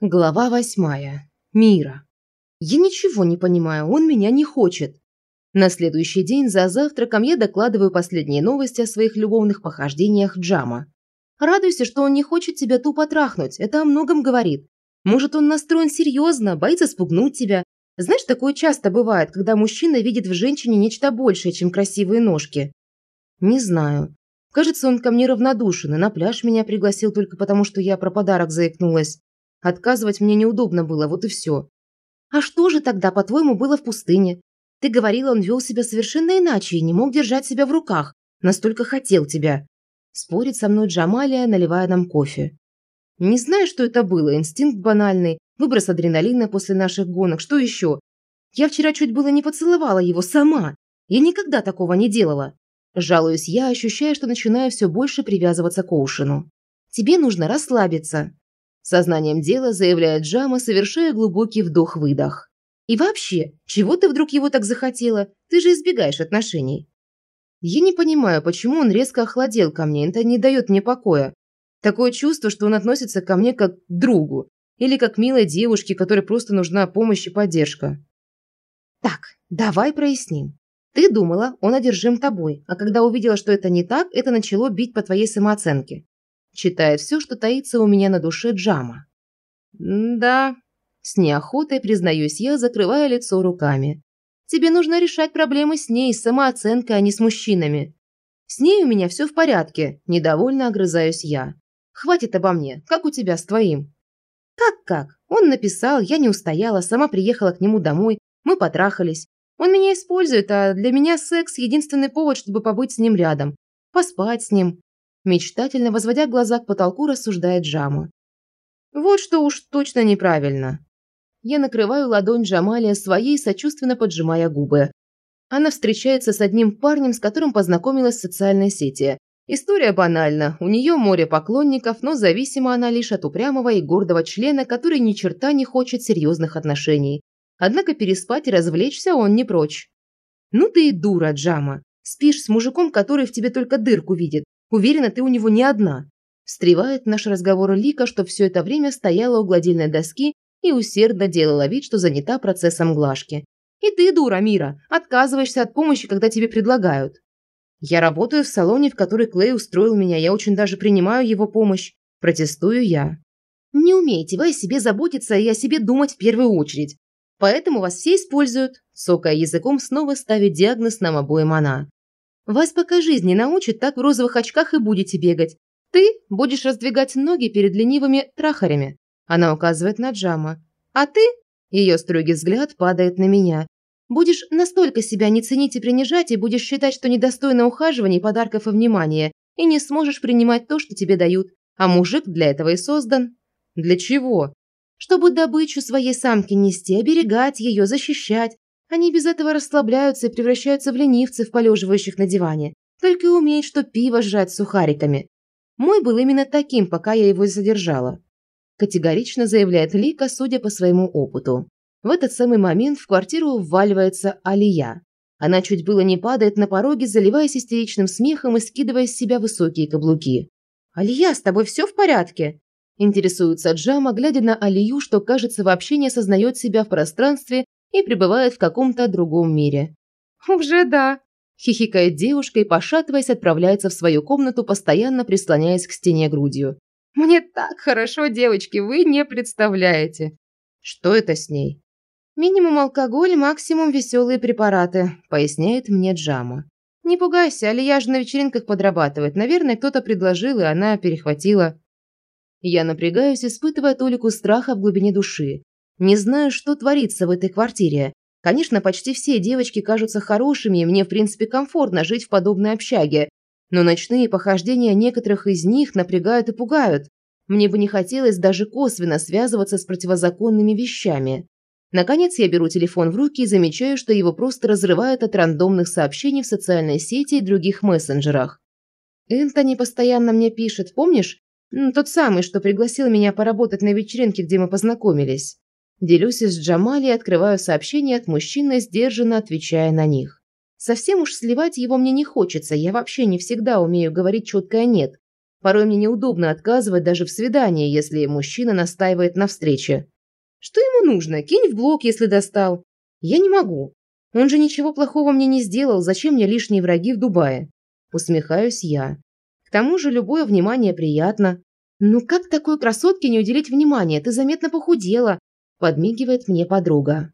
Глава восьмая. Мира. Я ничего не понимаю, он меня не хочет. На следующий день за завтраком я докладываю последние новости о своих любовных похождениях Джама. Радуйся, что он не хочет тебя тупо трахнуть, это о многом говорит. Может, он настроен серьезно, боится спугнуть тебя. Знаешь, такое часто бывает, когда мужчина видит в женщине нечто большее, чем красивые ножки. Не знаю. Кажется, он ко мне равнодушен и на пляж меня пригласил только потому, что я про подарок заикнулась. Отказывать мне неудобно было, вот и все. А что же тогда, по-твоему, было в пустыне? Ты говорила, он вел себя совершенно иначе и не мог держать себя в руках. Настолько хотел тебя. Спорит со мной Джамалия, наливая нам кофе. Не знаю, что это было. Инстинкт банальный. Выброс адреналина после наших гонок. Что еще? Я вчера чуть было не поцеловала его сама. Я никогда такого не делала. Жалуюсь я, ощущая, что начинаю все больше привязываться к Оушену. Тебе нужно расслабиться. Сознанием дела заявляет Джама, совершая глубокий вдох-выдох. И вообще, чего ты вдруг его так захотела? Ты же избегаешь отношений. Я не понимаю, почему он резко охладел ко мне, это не дает мне покоя. Такое чувство, что он относится ко мне как к другу. Или как к милой девушке, которой просто нужна помощь и поддержка. Так, давай проясним. Ты думала, он одержим тобой, а когда увидела, что это не так, это начало бить по твоей самооценке читает все, что таится у меня на душе Джама. «Да», – с неохотой признаюсь я, закрывая лицо руками. «Тебе нужно решать проблемы с ней, с самооценкой, а не с мужчинами. С ней у меня все в порядке», – недовольно огрызаюсь я. «Хватит обо мне, как у тебя с твоим?» «Как-как? Он написал, я не устояла, сама приехала к нему домой, мы потрахались. Он меня использует, а для меня секс – единственный повод, чтобы побыть с ним рядом. Поспать с ним. Мечтательно возводя глаза к потолку, рассуждает Джама. Вот что уж точно неправильно. Я накрываю ладонь Джамалия своей, сочувственно поджимая губы. Она встречается с одним парнем, с которым познакомилась в социальной сети. История банальна. У нее море поклонников, но зависима она лишь от упрямого и гордого члена, который ни черта не хочет серьезных отношений. Однако переспать и развлечься он не прочь. Ну ты и дура, Джама. Спишь с мужиком, который в тебе только дырку видит. Уверена, ты у него не одна. Встревает наш разговор Лика, что все это время стояла у гладильной доски и усердно делала вид, что занята процессом глажки. И ты, дура, Мира, отказываешься от помощи, когда тебе предлагают. Я работаю в салоне, в который Клей устроил меня, я очень даже принимаю его помощь. Протестую я. Не умеете вы о себе заботиться и о себе думать в первую очередь. Поэтому вас все используют. Сокая языком снова ставит диагноз нам обоим она. Вас пока жизнь не научит, так в розовых очках и будете бегать. Ты будешь раздвигать ноги перед ленивыми трахарями. Она указывает на Джама. А ты? Ее строгий взгляд падает на меня. Будешь настолько себя не ценить и принижать, и будешь считать, что недостойно ухаживаний, подарков и внимания, и не сможешь принимать то, что тебе дают. А мужик для этого и создан. Для чего? Чтобы добычу своей самки нести, оберегать ее, защищать, они без этого расслабляются и превращаются в ленивцев, полеживающих на диване. Только и умеют, что пиво жрать сухариками. Мой был именно таким, пока я его задержала. Категорично заявляет Лика, судя по своему опыту. В этот самый момент в квартиру вваливается Алия. Она чуть было не падает на пороге, заливаясь истеричным смехом и скидывая с себя высокие каблуки. «Алия, с тобой все в порядке?» Интересуется Джама, глядя на Алию, что, кажется, вообще не осознает себя в пространстве и пребывает в каком-то другом мире. «Уже да», – хихикает девушка и, пошатываясь, отправляется в свою комнату, постоянно прислоняясь к стене грудью. «Мне так хорошо, девочки, вы не представляете». «Что это с ней?» «Минимум алкоголь, максимум веселые препараты», – поясняет мне Джама. «Не пугайся, Алия же на вечеринках подрабатывает. Наверное, кто-то предложил, и она перехватила». Я напрягаюсь, испытывая толику страха в глубине души. Не знаю, что творится в этой квартире. Конечно, почти все девочки кажутся хорошими, и мне, в принципе, комфортно жить в подобной общаге. Но ночные похождения некоторых из них напрягают и пугают. Мне бы не хотелось даже косвенно связываться с противозаконными вещами. Наконец я беру телефон в руки и замечаю, что его просто разрывают от рандомных сообщений в социальной сети и других мессенджерах. Энтони постоянно мне пишет, помнишь? Тот самый, что пригласил меня поработать на вечеринке, где мы познакомились. Делюсь с Джамали и открываю сообщения от мужчины, сдержанно отвечая на них. Совсем уж сливать его мне не хочется, я вообще не всегда умею говорить четкое «нет». Порой мне неудобно отказывать даже в свидании, если мужчина настаивает на встрече. Что ему нужно? Кинь в блок, если достал. Я не могу. Он же ничего плохого мне не сделал, зачем мне лишние враги в Дубае? Усмехаюсь я. К тому же любое внимание приятно. Ну как такой красотке не уделить внимания? Ты заметно похудела, подмигивает мне подруга.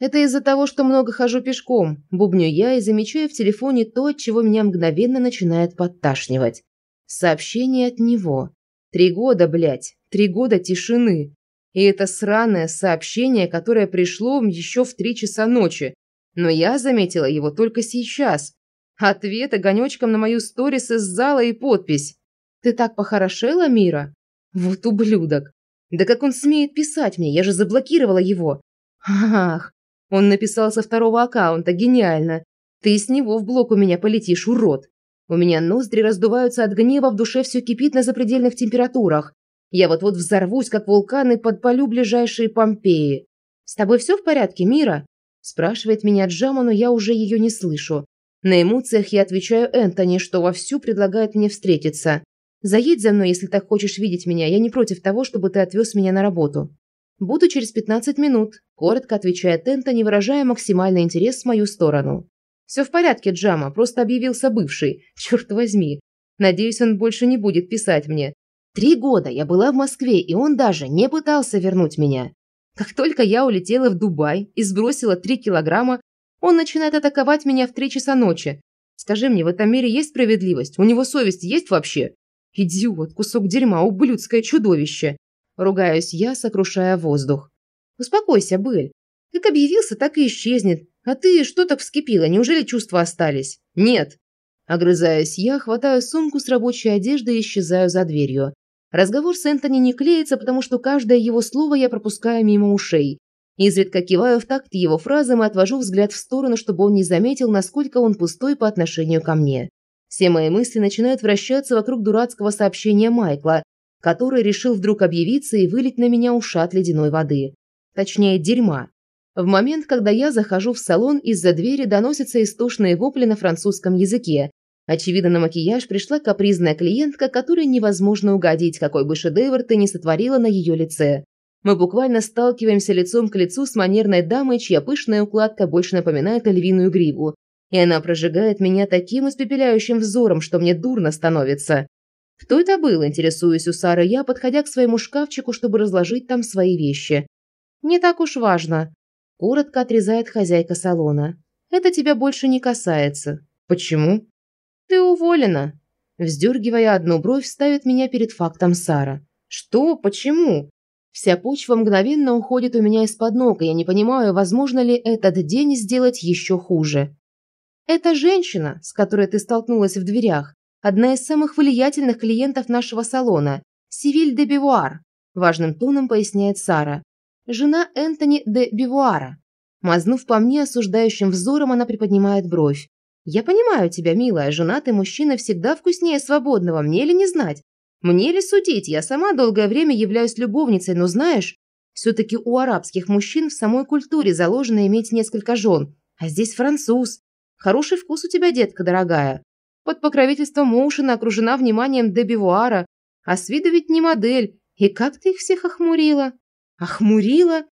Это из-за того, что много хожу пешком, бубню я и замечаю в телефоне то, от чего меня мгновенно начинает подташнивать. Сообщение от него. Три года, блядь, три года тишины. И это сраное сообщение, которое пришло еще в три часа ночи. Но я заметила его только сейчас. Ответ огонечком на мою сторис из зала и подпись. «Ты так похорошела, Мира?» Вот ублюдок. Да как он смеет писать мне? Я же заблокировала его. Ах, он написал со второго аккаунта, гениально. Ты с него в блок у меня полетишь, урод. У меня ноздри раздуваются от гнева, в душе все кипит на запредельных температурах. Я вот-вот взорвусь, как вулкан, и подпалю ближайшие Помпеи. «С тобой все в порядке, Мира?» Спрашивает меня Джама, но я уже ее не слышу. На эмоциях я отвечаю Энтони, что вовсю предлагает мне встретиться. «Заедь за мной, если так хочешь видеть меня. Я не против того, чтобы ты отвез меня на работу». «Буду через 15 минут», – коротко отвечает Энтони, выражая максимальный интерес в мою сторону. «Все в порядке, Джама, просто объявился бывший. Черт возьми. Надеюсь, он больше не будет писать мне. Три года я была в Москве, и он даже не пытался вернуть меня. Как только я улетела в Дубай и сбросила три килограмма, он начинает атаковать меня в три часа ночи. Скажи мне, в этом мире есть справедливость? У него совесть есть вообще? Идиот, кусок дерьма, ублюдское чудовище. Ругаюсь я, сокрушая воздух. Успокойся, Быль. Как объявился, так и исчезнет. А ты что так вскипела? Неужели чувства остались? Нет. Огрызаюсь я, хватаю сумку с рабочей одеждой и исчезаю за дверью. Разговор с Энтони не клеится, потому что каждое его слово я пропускаю мимо ушей. Изредка киваю в такт его фразам и отвожу взгляд в сторону, чтобы он не заметил, насколько он пустой по отношению ко мне. Все мои мысли начинают вращаться вокруг дурацкого сообщения Майкла, который решил вдруг объявиться и вылить на меня ушат ледяной воды. Точнее, дерьма. В момент, когда я захожу в салон, из-за двери доносятся истошные вопли на французском языке. Очевидно, на макияж пришла капризная клиентка, которой невозможно угодить, какой бы шедевр ты ни сотворила на ее лице. Мы буквально сталкиваемся лицом к лицу с манерной дамой, чья пышная укладка больше напоминает львиную гриву. И она прожигает меня таким испепеляющим взором, что мне дурно становится. Кто это был, интересуюсь у Сары я, подходя к своему шкафчику, чтобы разложить там свои вещи. Не так уж важно. Коротко отрезает хозяйка салона. Это тебя больше не касается. Почему? Ты уволена. Вздергивая одну бровь, ставит меня перед фактом Сара. Что? Почему? Вся почва мгновенно уходит у меня из-под ног, и я не понимаю, возможно ли этот день сделать еще хуже. Эта женщина, с которой ты столкнулась в дверях, одна из самых влиятельных клиентов нашего салона, Сивиль де Бивуар, важным тоном поясняет Сара. Жена Энтони де Бивуара. Мазнув по мне осуждающим взором, она приподнимает бровь. «Я понимаю тебя, милая, женатый мужчина всегда вкуснее свободного, мне ли не знать? Мне ли судить? Я сама долгое время являюсь любовницей, но знаешь, все-таки у арабских мужчин в самой культуре заложено иметь несколько жен, а здесь француз. Хороший вкус у тебя, детка дорогая. Под покровительством Моушена окружена вниманием Дебивуара, а с виду ведь не модель. И как ты их всех охмурила? Охмурила?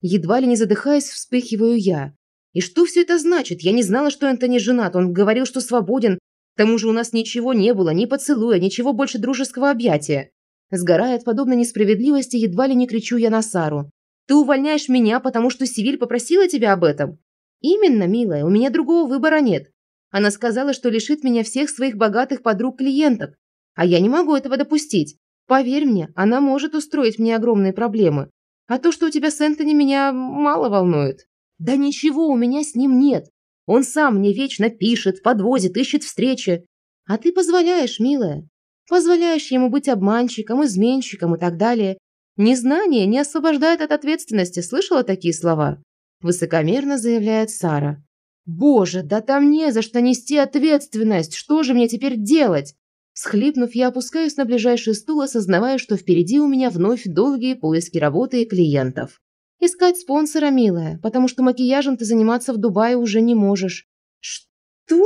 Едва ли не задыхаясь, вспыхиваю я. И что все это значит? Я не знала, что Энтони женат. Он говорил, что свободен. К тому же у нас ничего не было, ни поцелуя, ничего больше дружеского объятия. Сгорая от подобной несправедливости, едва ли не кричу я на Сару. «Ты увольняешь меня, потому что Сивиль попросила тебя об этом?» «Именно, милая, у меня другого выбора нет. Она сказала, что лишит меня всех своих богатых подруг-клиенток. А я не могу этого допустить. Поверь мне, она может устроить мне огромные проблемы. А то, что у тебя с Энтони, меня мало волнует. Да ничего у меня с ним нет. Он сам мне вечно пишет, подвозит, ищет встречи. А ты позволяешь, милая. Позволяешь ему быть обманщиком, изменщиком и так далее. Незнание не освобождает от ответственности. Слышала такие слова? Высокомерно заявляет Сара. Боже, да там не за что нести ответственность. Что же мне теперь делать? Схлипнув, я опускаюсь на ближайший стул, осознавая, что впереди у меня вновь долгие поиски работы и клиентов. Искать спонсора, милая, потому что макияжем ты заниматься в Дубае уже не можешь. Что?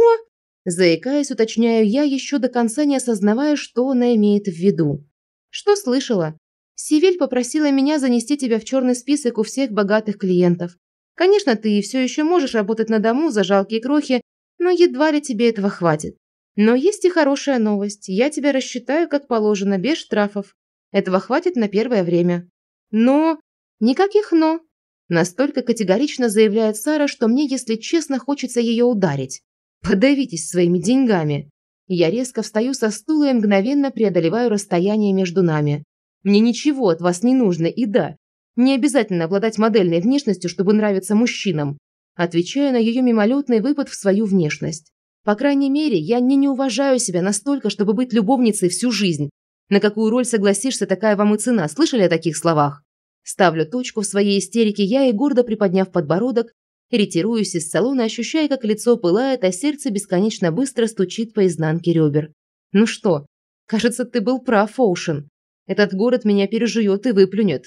Заикаясь, уточняю я, еще до конца не осознавая, что она имеет в виду. Что слышала? Сивиль попросила меня занести тебя в черный список у всех богатых клиентов. Конечно, ты все еще можешь работать на дому за жалкие крохи, но едва ли тебе этого хватит. Но есть и хорошая новость. Я тебя рассчитаю, как положено, без штрафов. Этого хватит на первое время. Но... Никаких «но». Настолько категорично заявляет Сара, что мне, если честно, хочется ее ударить. Подавитесь своими деньгами. Я резко встаю со стула и мгновенно преодолеваю расстояние между нами. Мне ничего от вас не нужно, и да, не обязательно обладать модельной внешностью, чтобы нравиться мужчинам. Отвечаю на ее мимолетный выпад в свою внешность. По крайней мере, я не не уважаю себя настолько, чтобы быть любовницей всю жизнь. На какую роль согласишься, такая вам и цена. Слышали о таких словах? Ставлю точку в своей истерике я и, гордо приподняв подбородок, ретируюсь из салона, ощущая, как лицо пылает, а сердце бесконечно быстро стучит по изнанке ребер. Ну что, кажется, ты был прав, Оушен. Этот город меня пережует и выплюнет.